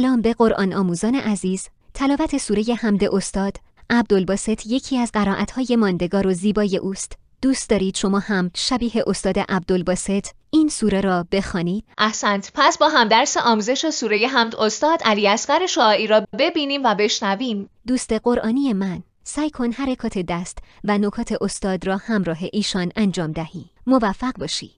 سلام به قرآن آموزان عزیز. تلاوت سوره حمد استاد عبدالباسط یکی از قرائتهای ماندگار و زیبای اوست. دوست دارید شما هم شبیه استاد عبدالباسط این سوره را بخوانید؟ احسنت. پس با هم درس آموزش سوره حمد استاد علی اصغر شاعری را ببینیم و بشنویم. دوست قرآنی من سعی کن حرکات دست و نکات استاد را همراه ایشان انجام دهی. موفق باشی.